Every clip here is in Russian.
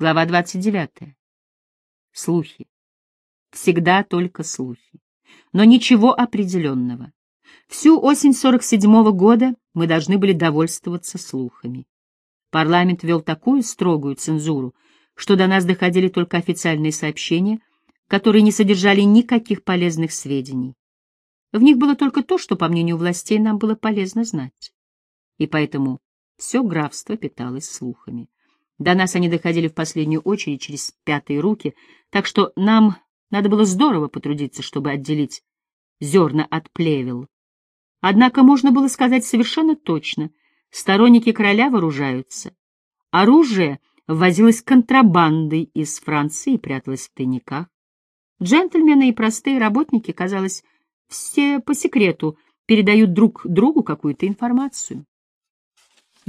Глава 29. Слухи. Всегда только слухи. Но ничего определенного. Всю осень 47-го года мы должны были довольствоваться слухами. Парламент вел такую строгую цензуру, что до нас доходили только официальные сообщения, которые не содержали никаких полезных сведений. В них было только то, что, по мнению властей, нам было полезно знать. И поэтому все графство питалось слухами. До нас они доходили в последнюю очередь через пятые руки, так что нам надо было здорово потрудиться, чтобы отделить зерна от плевел. Однако можно было сказать совершенно точно, сторонники короля вооружаются. Оружие ввозилось контрабандой из Франции и пряталось в тайниках. Джентльмены и простые работники, казалось, все по секрету передают друг другу какую-то информацию.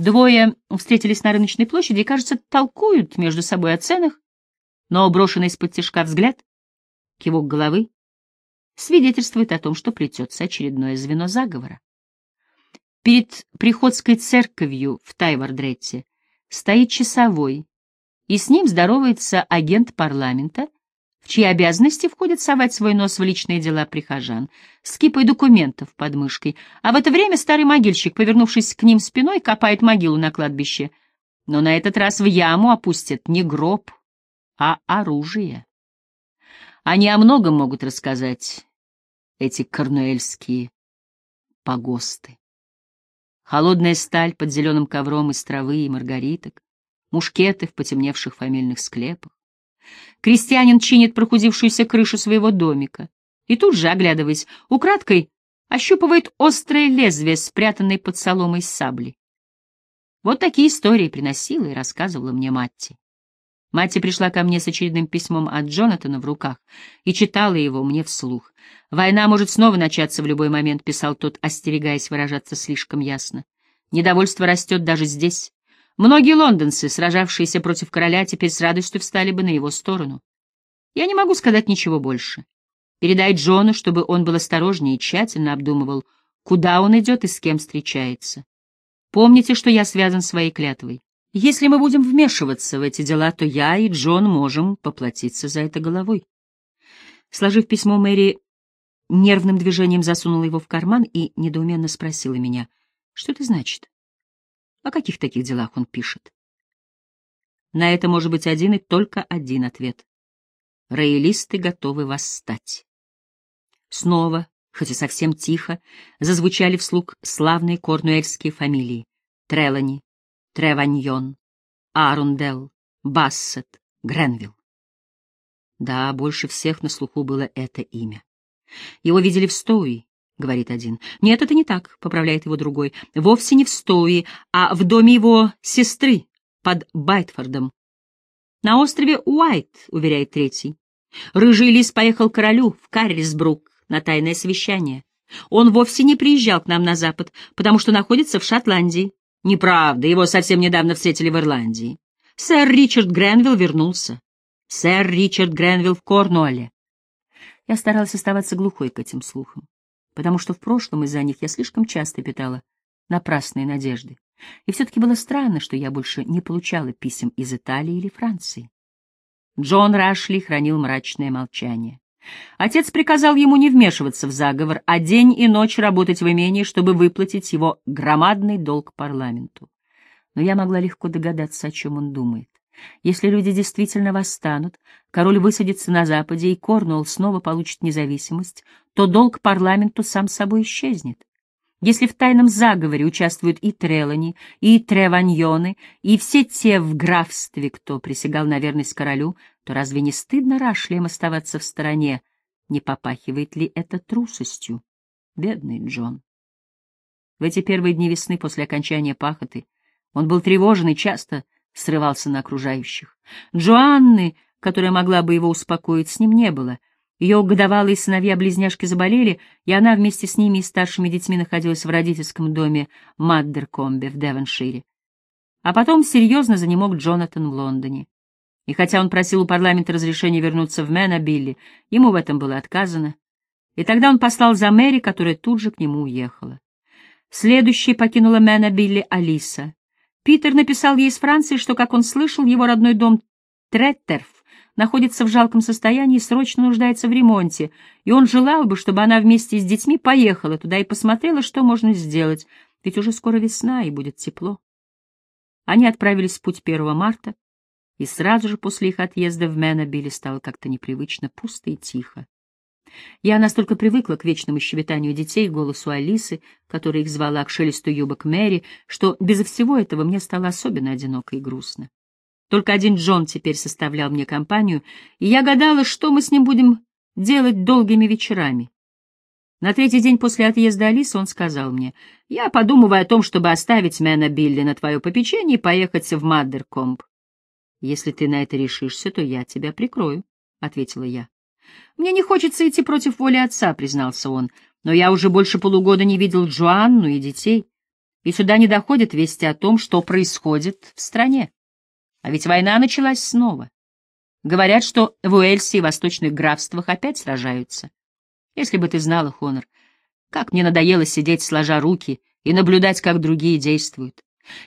Двое встретились на рыночной площади и, кажется, толкуют между собой о ценах, но брошенный из-под тяжка взгляд, кивок головы, свидетельствует о том, что плетется очередное звено заговора. Перед приходской церковью в Тайвардретте стоит часовой, и с ним здоровается агент парламента — в чьи обязанности входит совать свой нос в личные дела прихожан, с кипой документов под мышкой, а в это время старый могильщик, повернувшись к ним спиной, копает могилу на кладбище. Но на этот раз в яму опустят не гроб, а оружие. Они о многом могут рассказать, эти корнуэльские погосты. Холодная сталь под зеленым ковром из травы и маргариток, мушкеты в потемневших фамильных склепах, Крестьянин чинит прохудившуюся крышу своего домика и тут же, оглядываясь, украдкой ощупывает острое лезвие, спрятанное под соломой сабли. Вот такие истории приносила и рассказывала мне Матти. Матти пришла ко мне с очередным письмом от Джонатана в руках и читала его мне вслух. «Война может снова начаться в любой момент», — писал тот, остерегаясь выражаться слишком ясно. «Недовольство растет даже здесь. Многие лондонцы, сражавшиеся против короля, теперь с радостью встали бы на его сторону. Я не могу сказать ничего больше. Передай Джону, чтобы он был осторожнее и тщательно обдумывал, куда он идет и с кем встречается. Помните, что я связан своей клятвой. Если мы будем вмешиваться в эти дела, то я и Джон можем поплатиться за это головой. Сложив письмо, Мэри нервным движением засунула его в карман и недоуменно спросила меня, что это значит. О каких таких делах он пишет? На это может быть один и только один ответ. Роялисты готовы восстать. Снова, хоть и совсем тихо, зазвучали вслух славные корнуэльские фамилии. Трелани, Треваньон, Арундел, Бассет, Гренвилл. Да, больше всех на слуху было это имя. Его видели в Стоуи, говорит один. Нет, это не так, поправляет его другой. Вовсе не в Стоуи, а в доме его сестры под Байтфордом. На острове Уайт, уверяет третий. Рыжий лис поехал к королю в Каррисбрук на тайное совещание. Он вовсе не приезжал к нам на запад, потому что находится в Шотландии. Неправда, его совсем недавно встретили в Ирландии. Сэр Ричард Гренвилл вернулся. Сэр Ричард Гренвилл в Корнуолле. Я старалась оставаться глухой к этим слухам потому что в прошлом из-за них я слишком часто питала напрасные надежды. И все-таки было странно, что я больше не получала писем из Италии или Франции. Джон Рашли хранил мрачное молчание. Отец приказал ему не вмешиваться в заговор, а день и ночь работать в имении, чтобы выплатить его громадный долг парламенту. Но я могла легко догадаться, о чем он думает. Если люди действительно восстанут, король высадится на Западе, и Корнуолл снова получит независимость, то долг парламенту сам собой исчезнет. Если в тайном заговоре участвуют и Трелани, и Треваньоны, и все те в графстве, кто присягал на верность королю, то разве не стыдно Рашлием оставаться в стороне? Не попахивает ли это трусостью? Бедный Джон. В эти первые дни весны после окончания пахоты он был тревожен и часто срывался на окружающих. Джоанны, которая могла бы его успокоить, с ним не было. Ее годовалые сыновья-близняшки заболели, и она вместе с ними и старшими детьми находилась в родительском доме Маддеркомбе в Девоншире. А потом серьезно занемог Джонатан в Лондоне. И хотя он просил у парламента разрешения вернуться в Мэнабилли, ему в этом было отказано. И тогда он послал за Мэри, которая тут же к нему уехала. Следующей покинула Мэнабилли Алиса. Питер написал ей из Франции, что, как он слышал, его родной дом Треттерф находится в жалком состоянии и срочно нуждается в ремонте, и он желал бы, чтобы она вместе с детьми поехала туда и посмотрела, что можно сделать, ведь уже скоро весна и будет тепло. Они отправились в путь 1 марта, и сразу же после их отъезда в Менобиле стало как-то непривычно пусто и тихо. Я настолько привыкла к вечному щебетанию детей, голосу Алисы, которая их звала к шелесту юбок Мэри, что без всего этого мне стало особенно одиноко и грустно. Только один Джон теперь составлял мне компанию, и я гадала, что мы с ним будем делать долгими вечерами. На третий день после отъезда Алисы он сказал мне, «Я подумываю о том, чтобы оставить Мэна Билли на твое попечение и поехать в Маддеркомб. Если ты на это решишься, то я тебя прикрою», — ответила я. «Мне не хочется идти против воли отца», — признался он, «но я уже больше полугода не видел Джоанну и детей, и сюда не доходят вести о том, что происходит в стране. А ведь война началась снова. Говорят, что в Уэльсе и восточных графствах опять сражаются. Если бы ты знала, Хонор, как мне надоело сидеть сложа руки и наблюдать, как другие действуют.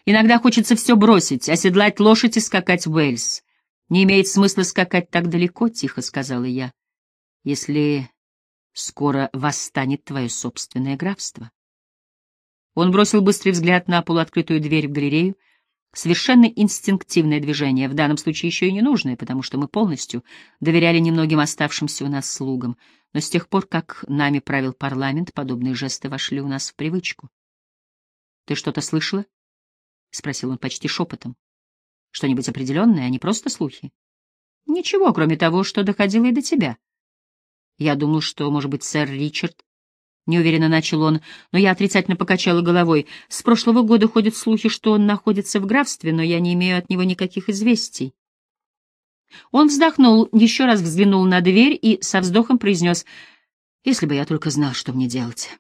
Иногда хочется все бросить, оседлать лошадь и скакать в Уэльс. Не имеет смысла скакать так далеко, — тихо сказала я если скоро восстанет твое собственное графство. Он бросил быстрый взгляд на полуоткрытую дверь в галерею, совершенно инстинктивное движение, в данном случае еще и ненужное, потому что мы полностью доверяли немногим оставшимся у нас слугам, но с тех пор, как нами правил парламент, подобные жесты вошли у нас в привычку. — Ты что-то слышала? — спросил он почти шепотом. — Что-нибудь определенное, а не просто слухи? — Ничего, кроме того, что доходило и до тебя. — я думал, что, может быть, сэр Ричард. Неуверенно начал он, но я отрицательно покачала головой. С прошлого года ходят слухи, что он находится в графстве, но я не имею от него никаких известий. Он вздохнул, еще раз взглянул на дверь и со вздохом произнес, «Если бы я только знал, что мне делать.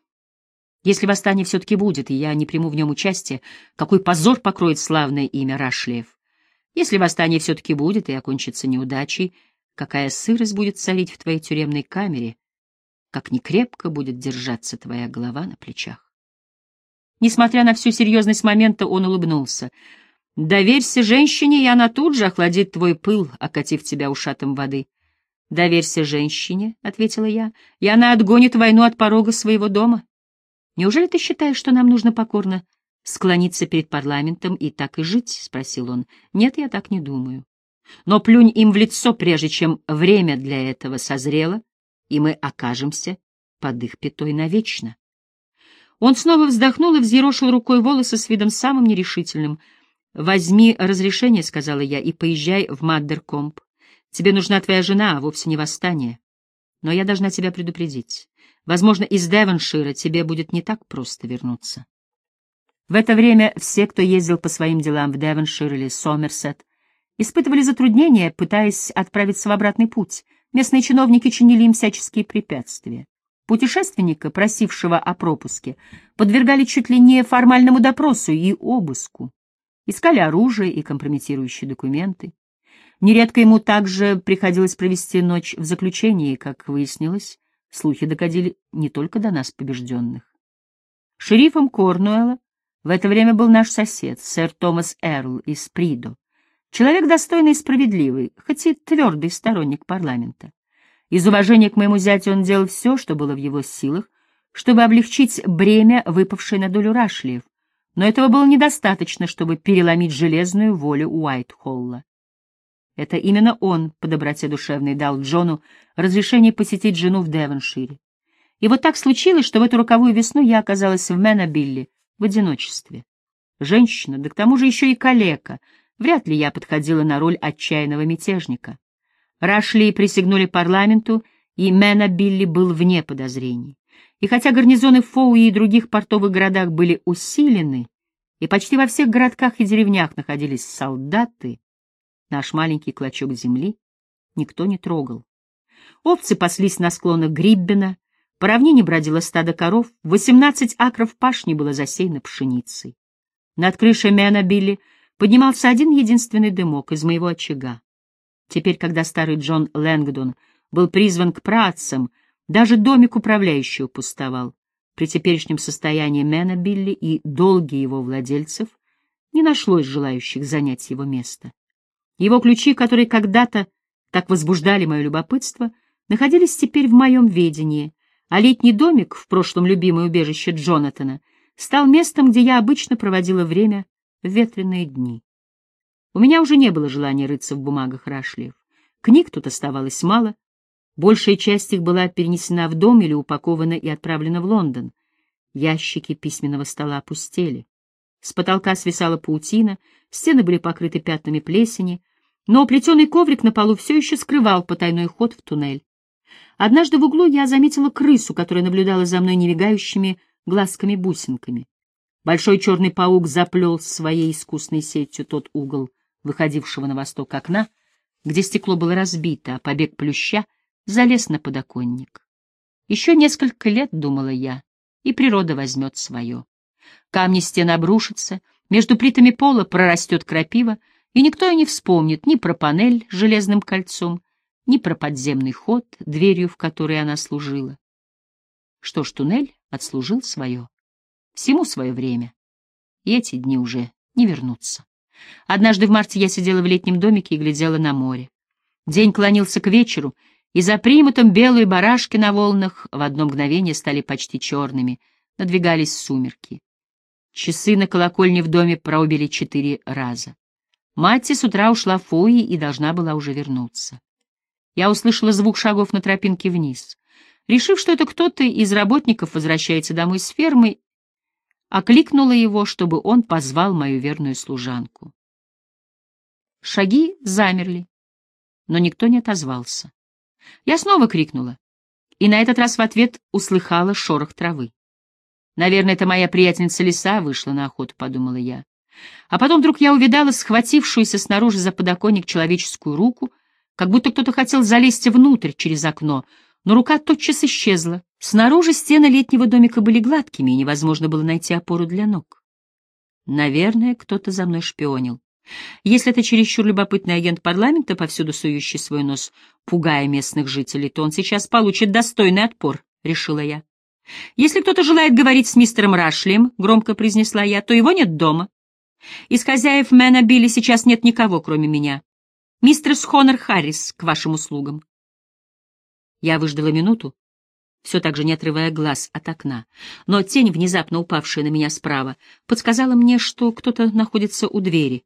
Если восстание все-таки будет, и я не приму в нем участие, какой позор покроет славное имя Рашлиев. Если восстание все-таки будет и окончится неудачей, какая сырость будет царить в твоей тюремной камере, как некрепко будет держаться твоя голова на плечах. Несмотря на всю серьезность момента, он улыбнулся. «Доверься женщине, и она тут же охладит твой пыл, окатив тебя ушатом воды». «Доверься женщине», — ответила я, — «и она отгонит войну от порога своего дома. Неужели ты считаешь, что нам нужно покорно склониться перед парламентом и так и жить?» — спросил он. «Нет, я так не думаю. Но плюнь им в лицо, прежде чем время для этого созрело, и мы окажемся под их пятой навечно. Он снова вздохнул и взъерошил рукой волосы с видом самым нерешительным. «Возьми разрешение», — сказала я, — «и поезжай в Маддеркомп. Тебе нужна твоя жена, а вовсе не восстание. Но я должна тебя предупредить. Возможно, из Девоншира тебе будет не так просто вернуться». В это время все, кто ездил по своим делам в Девоншир или Сомерсет, испытывали затруднения, пытаясь отправиться в обратный путь. Местные чиновники чинили им всяческие препятствия. Путешественника, просившего о пропуске, подвергали чуть ли не формальному допросу и обыску. Искали оружие и компрометирующие документы. Нередко ему также приходилось провести ночь в заключении, как выяснилось, слухи доходили не только до нас, побежденных. Шерифом Корнуэлла в это время был наш сосед, сэр Томас Эрл из Придо. Человек достойный и справедливый, хоть и твердый сторонник парламента. Из уважения к моему зятю он делал все, что было в его силах, чтобы облегчить бремя, выпавшее на долю Рашлиев, но этого было недостаточно, чтобы переломить железную волю Уайт-Холла. Это именно он, по доброте душевной, дал Джону разрешение посетить жену в Девоншире. И вот так случилось, что в эту роковую весну я оказалась в Менобилле в одиночестве. Женщина, да к тому же еще и калека — Вряд ли я подходила на роль отчаянного мятежника. Рашли присягнули парламенту, и Мэна Билли был вне подозрений. И хотя гарнизоны в Фоуи и других портовых городах были усилены, и почти во всех городках и деревнях находились солдаты, наш маленький клочок земли никто не трогал. Овцы паслись на склонах Гриббена, по равнине бродило стадо коров, восемнадцать акров пашни было засеяно пшеницей. Над крышей Мэна Билли поднимался один единственный дымок из моего очага. Теперь, когда старый Джон Лэнгдон был призван к працам, даже домик управляющего пустовал. При теперешнем состоянии Мэна Билли и долги его владельцев не нашлось желающих занять его место. Его ключи, которые когда-то так возбуждали мое любопытство, находились теперь в моем ведении, а летний домик, в прошлом любимое убежище Джонатана, стал местом, где я обычно проводила время в ветреные дни. У меня уже не было желания рыться в бумагах Рашлиев. Книг тут оставалось мало, большая часть их была перенесена в дом или упакована и отправлена в Лондон. Ящики письменного стола опустели. С потолка свисала паутина, стены были покрыты пятнами плесени, но плетеный коврик на полу все еще скрывал потайной ход в туннель. Однажды в углу я заметила крысу, которая наблюдала за мной немигающими глазками-бусинками. Большой черный паук заплел своей искусной сетью тот угол, выходившего на восток окна, где стекло было разбито, а побег плюща залез на подоконник. Еще несколько лет, думала я, и природа возьмет свое. Камни стен обрушатся, между плитами пола прорастет крапива, и никто и не вспомнит ни про панель с железным кольцом, ни про подземный ход, дверью в которой она служила. Что ж, туннель отслужил свое. Всему свое время. И эти дни уже не вернутся. Однажды в марте я сидела в летнем домике и глядела на море. День клонился к вечеру, и за примутом белые барашки на волнах в одно мгновение стали почти черными, надвигались сумерки. Часы на колокольне в доме проубили четыре раза. Мать с утра ушла в фуи и должна была уже вернуться. Я услышала звук шагов на тропинке вниз. Решив, что это кто-то из работников возвращается домой с фермы, окликнула его, чтобы он позвал мою верную служанку. Шаги замерли, но никто не отозвался. Я снова крикнула, и на этот раз в ответ услыхала шорох травы. Наверное, это моя приятельница лиса вышла на охоту, подумала я. А потом вдруг я увидала схватившуюся снаружи за подоконник человеческую руку, как будто кто-то хотел залезть внутрь через окно, но рука тотчас исчезла. Снаружи стены летнего домика были гладкими, и невозможно было найти опору для ног. Наверное, кто-то за мной шпионил. Если это чересчур любопытный агент парламента, повсюду сующий свой нос, пугая местных жителей, то он сейчас получит достойный отпор, — решила я. «Если кто-то желает говорить с мистером Рашлием», — громко произнесла я, — «то его нет дома. Из хозяев Мэна Билли сейчас нет никого, кроме меня. Мистер Схонор Харрис к вашим услугам». Я выждала минуту, все так же не отрывая глаз от окна, но тень, внезапно упавшая на меня справа, подсказала мне, что кто-то находится у двери.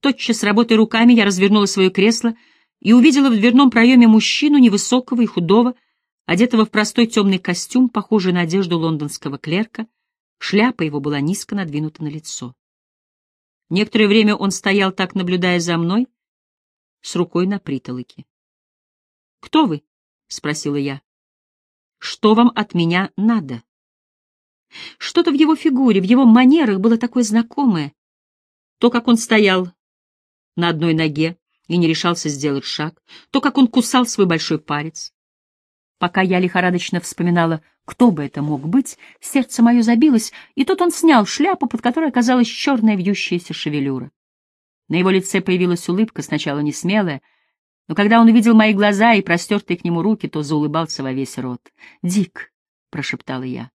Тотчас, работой руками, я развернула свое кресло и увидела в дверном проеме мужчину невысокого и худого, одетого в простой темный костюм, похожий на одежду лондонского клерка, шляпа его была низко надвинута на лицо. Некоторое время он стоял так, наблюдая за мной, с рукой на притолоке. — Кто вы? — спросила я. — Что вам от меня надо? Что-то в его фигуре, в его манерах было такое знакомое. То, как он стоял на одной ноге и не решался сделать шаг, то, как он кусал свой большой палец, Пока я лихорадочно вспоминала, кто бы это мог быть, сердце мое забилось, и тут он снял шляпу, под которой оказалась черная вьющаяся шевелюра. На его лице появилась улыбка, сначала не смелая, но когда он увидел мои глаза и простертые к нему руки, то заулыбался во весь рот. «Дик!» — прошептала я.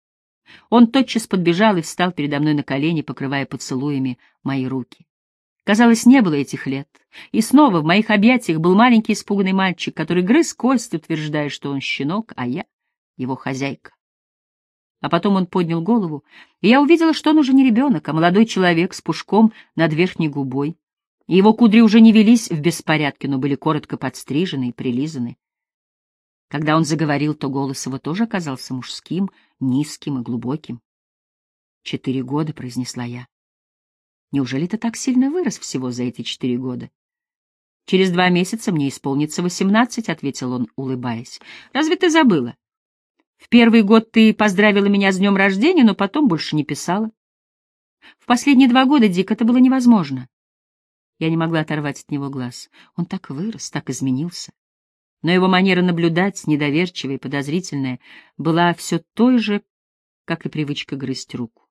Он тотчас подбежал и встал передо мной на колени, покрывая поцелуями мои руки. Казалось, не было этих лет. И снова в моих объятиях был маленький испуганный мальчик, который грыз кость, утверждая, что он щенок, а я — его хозяйка. А потом он поднял голову, и я увидела, что он уже не ребенок, а молодой человек с пушком над верхней губой. Его кудри уже не велись в беспорядке, но были коротко подстрижены и прилизаны. Когда он заговорил, то голос его тоже оказался мужским, низким и глубоким. «Четыре года», — произнесла я. Неужели ты так сильно вырос всего за эти четыре года? Через два месяца мне исполнится восемнадцать, — ответил он, улыбаясь. Разве ты забыла? В первый год ты поздравила меня с днем рождения, но потом больше не писала. В последние два года, Дик, это было невозможно. Я не могла оторвать от него глаз. Он так вырос, так изменился. Но его манера наблюдать, недоверчивая и подозрительная, была все той же, как и привычка грызть руку.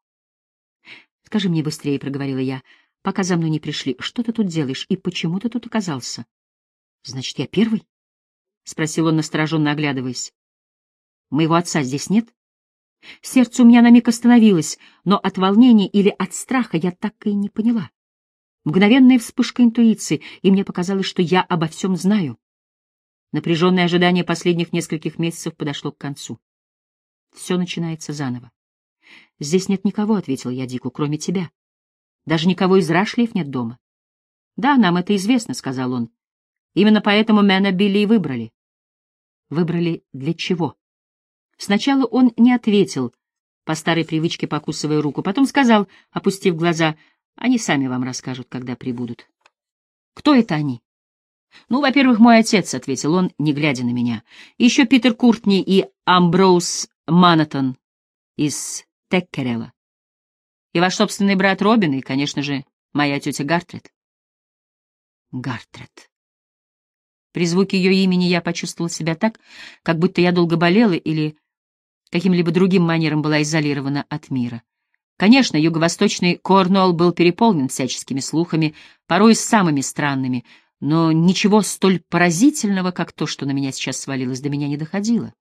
Скажи мне быстрее, — проговорила я, — пока за мной не пришли. Что ты тут делаешь и почему ты тут оказался? — Значит, я первый? — спросил он, настороженно оглядываясь. — Моего отца здесь нет? Сердце у меня на миг остановилось, но от волнения или от страха я так и не поняла. Мгновенная вспышка интуиции, и мне показалось, что я обо всем знаю. Напряженное ожидание последних нескольких месяцев подошло к концу. Все начинается заново. «Здесь нет никого», — ответил я Дику, — «кроме тебя. Даже никого из Рашлиев нет дома». «Да, нам это известно», — сказал он. «Именно поэтому Мэна Билли и выбрали». «Выбрали для чего?» Сначала он не ответил, по старой привычке покусывая руку, потом сказал, опустив глаза, «Они сами вам расскажут, когда прибудут». «Кто это они?» «Ну, во-первых, мой отец», — ответил он, не глядя на меня. «Еще Питер Куртни и Амброуз Манатон из Теккерела. И ваш собственный брат Робин, и, конечно же, моя тетя Гартрет». Гартрет. При звуке ее имени я почувствовал себя так, как будто я долго болела или каким-либо другим манером была изолирована от мира. Конечно, юго-восточный Корнуолл был переполнен всяческими слухами, порой самыми странными, но ничего столь поразительного, как то, что на меня сейчас свалилось, до меня не доходило.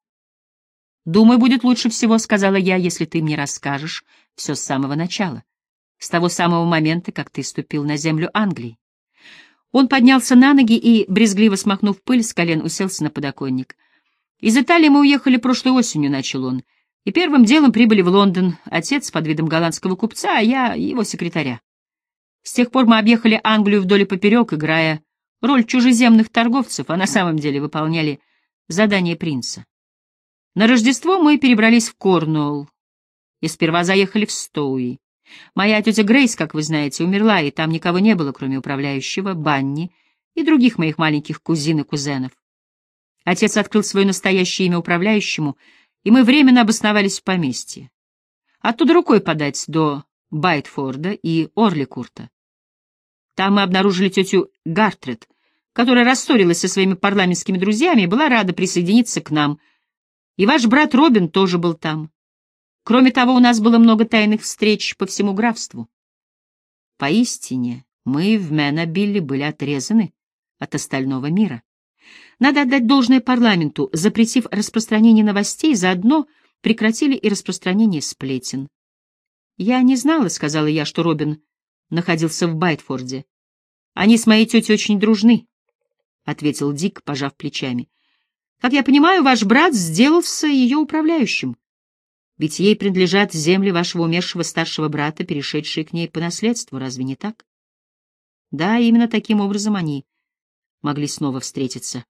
«Думаю, будет лучше всего», — сказала я, — «если ты мне расскажешь все с самого начала, с того самого момента, как ты ступил на землю Англии». Он поднялся на ноги и, брезгливо смахнув пыль с колен, уселся на подоконник. «Из Италии мы уехали прошлой осенью», — начал он, — «и первым делом прибыли в Лондон, отец под видом голландского купца, а я его секретаря. С тех пор мы объехали Англию вдоль и поперек, играя роль чужеземных торговцев, а на самом деле выполняли задание принца. На Рождество мы перебрались в Корнуолл и сперва заехали в Стоуи. Моя тетя Грейс, как вы знаете, умерла, и там никого не было, кроме управляющего, Банни и других моих маленьких кузин и кузенов. Отец открыл свое настоящее имя управляющему, и мы временно обосновались в поместье. Оттуда рукой подать до Байтфорда и Орликурта. Там мы обнаружили тетю Гартрет, которая рассорилась со своими парламентскими друзьями и была рада присоединиться к нам. И ваш брат Робин тоже был там. Кроме того, у нас было много тайных встреч по всему графству. Поистине, мы в Менобилле были отрезаны от остального мира. Надо отдать должное парламенту, запретив распространение новостей, заодно прекратили и распространение сплетен. «Я не знала», — сказала я, — что Робин находился в Байтфорде. «Они с моей тетей очень дружны», — ответил Дик, пожав плечами. «Как я понимаю, ваш брат сделался ее управляющим. Ведь ей принадлежат земли вашего умершего старшего брата, перешедшие к ней по наследству, разве не так? Да, именно таким образом они могли снова встретиться.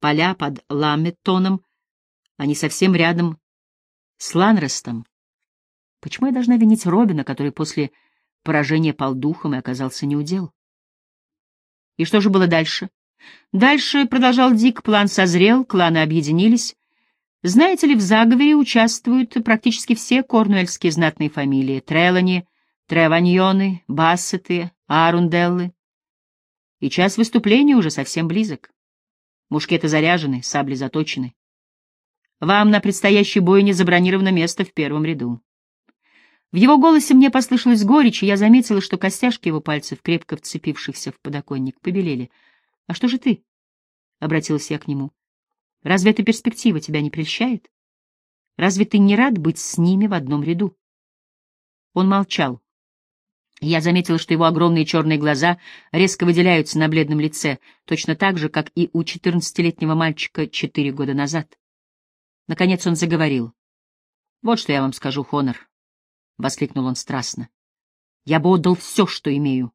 Поля под Ламметтоном, они совсем рядом с Ланрестом. Почему я должна винить Робина, который после поражения пал духом и оказался неудел? И что же было дальше? Дальше, продолжал Дик, план созрел, кланы объединились, знаете ли, в заговоре участвуют практически все корнуэльские знатные фамилии — Трелани, Треваньоны, Бассеты, Арунделлы. И час выступления уже совсем близок. Мушкеты заряжены, сабли заточены. Вам на предстоящей бойне забронировано место в первом ряду. В его голосе мне послышалась горечь, и я заметила, что костяшки его пальцев, крепко вцепившихся в подоконник, побелели. — А что же ты? — обратилась я к нему. Разве эта перспектива тебя не прельщает? Разве ты не рад быть с ними в одном ряду? Он молчал. Я заметила, что его огромные черные глаза резко выделяются на бледном лице, точно так же, как и у четырнадцатилетнего мальчика четыре года назад. Наконец он заговорил. «Вот что я вам скажу, Хонор», — воскликнул он страстно. «Я бы отдал все, что имею,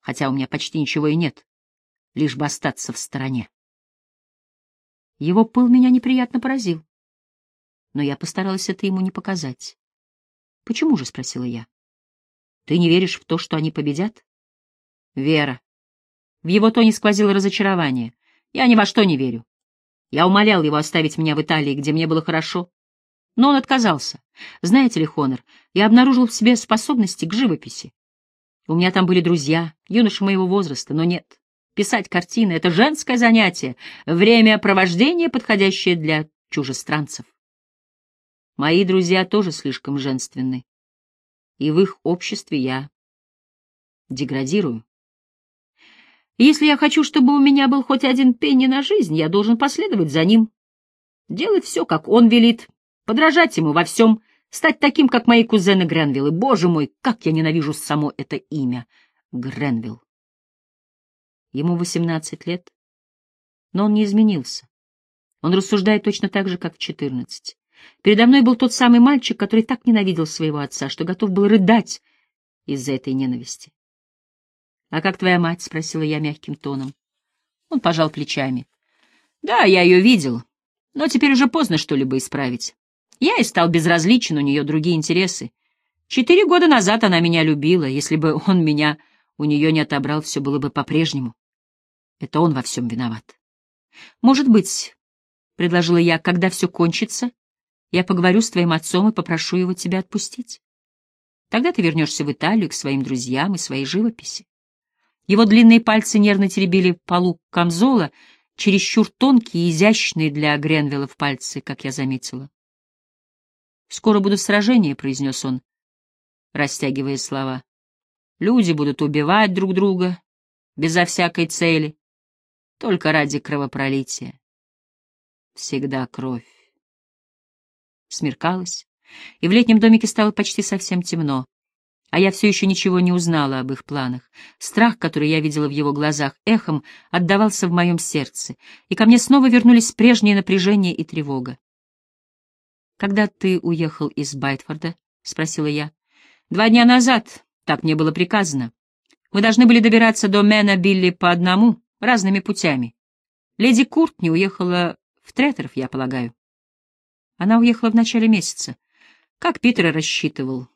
хотя у меня почти ничего и нет, лишь бы остаться в стороне». Его пыл меня неприятно поразил. Но я постаралась это ему не показать. «Почему же?» — спросила я. «Ты не веришь в то, что они победят?» «Вера». В его тоне сквозило разочарование. «Я ни во что не верю. Я умолял его оставить меня в Италии, где мне было хорошо. Но он отказался. Знаете ли, Хонор, я обнаружил в себе способности к живописи. У меня там были друзья, юноши моего возраста, но нет. Писать картины — это женское занятие, время провождения, подходящее для чужестранцев. Мои друзья тоже слишком женственны, и в их обществе я деградирую. Если я хочу, чтобы у меня был хоть один пенни на жизнь, я должен последовать за ним, делать все, как он велит, подражать ему во всем, стать таким, как мои кузены Гренвиллы. Боже мой, как я ненавижу само это имя! Гренвилл. Ему 18 лет, но он не изменился. Он рассуждает точно так же, как в 14. Передо мной был тот самый мальчик, который так ненавидел своего отца, что готов был рыдать из-за этой ненависти. «А как твоя мать?» — спросила я мягким тоном. Он пожал плечами. «Да, я ее видел, но теперь уже поздно что-либо исправить. Я и стал безразличен, у нее другие интересы. Четыре года назад она меня любила. Если бы он меня у нее не отобрал, все было бы по-прежнему. Это он во всем виноват. Может быть, — предложила я, — когда все кончится, я поговорю с твоим отцом и попрошу его тебя отпустить. Тогда ты вернешься в Италию к своим друзьям и своей живописи. Его длинные пальцы нервно теребили полу камзола, чересчур тонкие и изящные для Гренвилла пальцы, как я заметила. «Скоро будут сражения», — произнес он, растягивая слова. «Люди будут убивать друг друга безо всякой цели, только ради кровопролития. Всегда кровь». Смеркалось, и в летнем домике стало почти совсем темно. А я все еще ничего не узнала об их планах. Страх, который я видела в его глазах, эхом отдавался в моем сердце, и ко мне снова вернулись прежнее напряжение и тревога. «Когда ты уехал из Байтфорда?» — спросила я. «Два дня назад, так мне было приказано. Мы должны были добираться до Мэна Билли по одному, разными путями. Леди Куртни уехала в Третеров, я полагаю. Она уехала в начале месяца. Как Питер рассчитывал.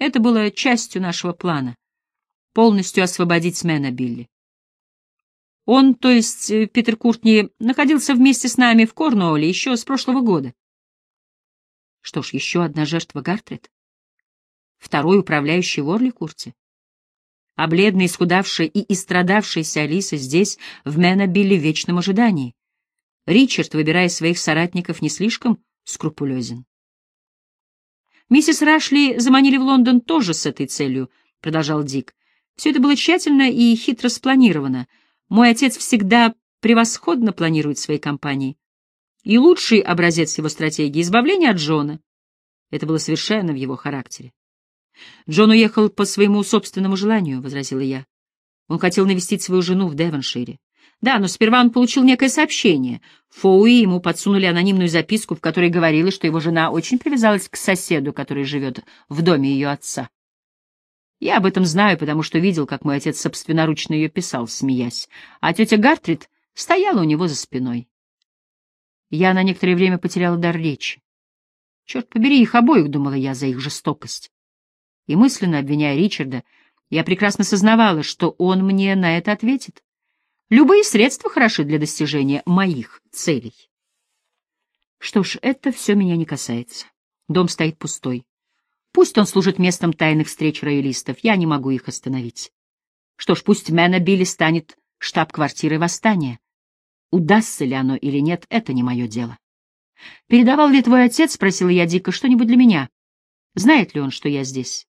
Это было частью нашего плана — полностью освободить Мэна Билли. Он, то есть э, Питер Куртни, находился вместе с нами в Корнуолле еще с прошлого года. Что ж, еще одна жертва Гартрет. Второй управляющий в Орликурте. А бледная, исхудавшая и истрадавшаяся Алиса здесь, в Мэна Билли, в вечном ожидании. Ричард, выбирая своих соратников, не слишком скрупулезен. «Миссис Рашли заманили в Лондон тоже с этой целью», — продолжал Дик. «Все это было тщательно и хитро спланировано. Мой отец всегда превосходно планирует свои кампании. И лучший образец его стратегии — избавление от Джона. Это было совершенно в его характере. «Джон уехал по своему собственному желанию», — возразила я. Он хотел навестить свою жену в Девоншире. Да, но сперва он получил некое сообщение. Фоуи ему подсунули анонимную записку, в которой говорилось, что его жена очень привязалась к соседу, который живет в доме ее отца. Я об этом знаю, потому что видел, как мой отец собственноручно ее писал, смеясь, а тетя Гартрид стояла у него за спиной. Я на некоторое время потеряла дар речи. Черт побери их обоих, думала я, за их жестокость. И мысленно обвиняя Ричарда, я прекрасно сознавала, что он мне на это ответит. Любые средства хороши для достижения моих целей. Что ж, это все меня не касается. Дом стоит пустой. Пусть он служит местом тайных встреч роялистов, я не могу их остановить. Что ж, пусть Мэна Билли станет штаб-квартирой восстания. Удастся ли оно или нет, это не мое дело. «Передавал ли твой отец, — спросила я дико, — что-нибудь для меня? Знает ли он, что я здесь?»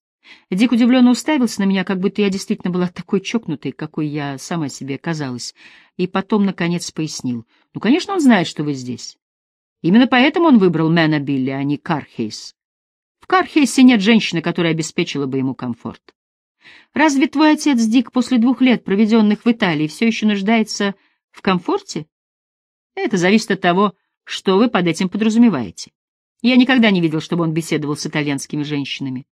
Дик удивленно уставился на меня, как будто я действительно была такой чокнутой, какой я сама себе казалась, и потом, наконец, пояснил. «Ну, конечно, он знает, что вы здесь. Именно поэтому он выбрал Мэна Билли, а не Кархейс. В Кархейсе нет женщины, которая обеспечила бы ему комфорт. Разве твой отец Дик после двух лет, проведенных в Италии, все еще нуждается в комфорте? Это зависит от того, что вы под этим подразумеваете. Я никогда не видел, чтобы он беседовал с итальянскими женщинами.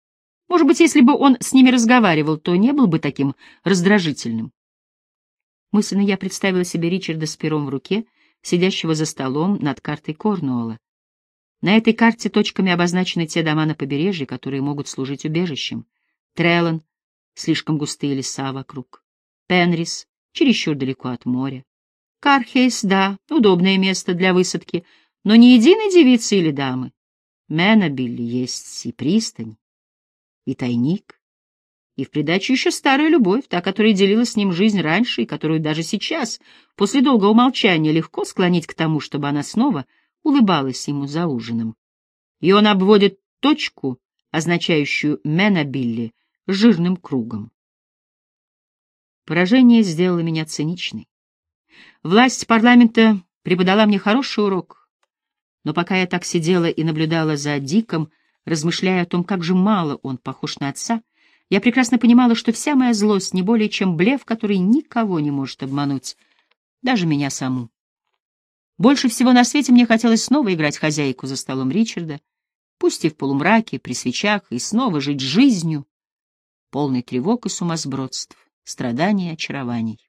Может быть, если бы он с ними разговаривал, то не был бы таким раздражительным. Мысленно я представила себе Ричарда с пером в руке, сидящего за столом над картой Корнуолла. На этой карте точками обозначены те дома на побережье, которые могут служить убежищем. Треллан, слишком густые леса вокруг. Пенрис, чересчур далеко от моря. Кархейс, да, удобное место для высадки, но ни единой девицы или дамы. Менобиль есть и пристань и тайник, и в придачу еще старая любовь, та, которая делила с ним жизнь раньше и которую даже сейчас, после долгого молчания, легко склонить к тому, чтобы она снова улыбалась ему за ужином. И он обводит точку, означающую Менабилли, жирным кругом. Поражение сделало меня циничной. Власть парламента преподала мне хороший урок, но пока я так сидела и наблюдала за Диком, размышляя о том, как же мало он похож на отца, Я прекрасно понимала, что вся моя злость не более чем блеф, который никого не может обмануть, даже меня саму. Больше всего на свете мне хотелось снова играть хозяйку за столом Ричарда, пусть и в полумраке, при свечах, и снова жить жизнью, полной тревог и сумасбродств, страданий и очарований.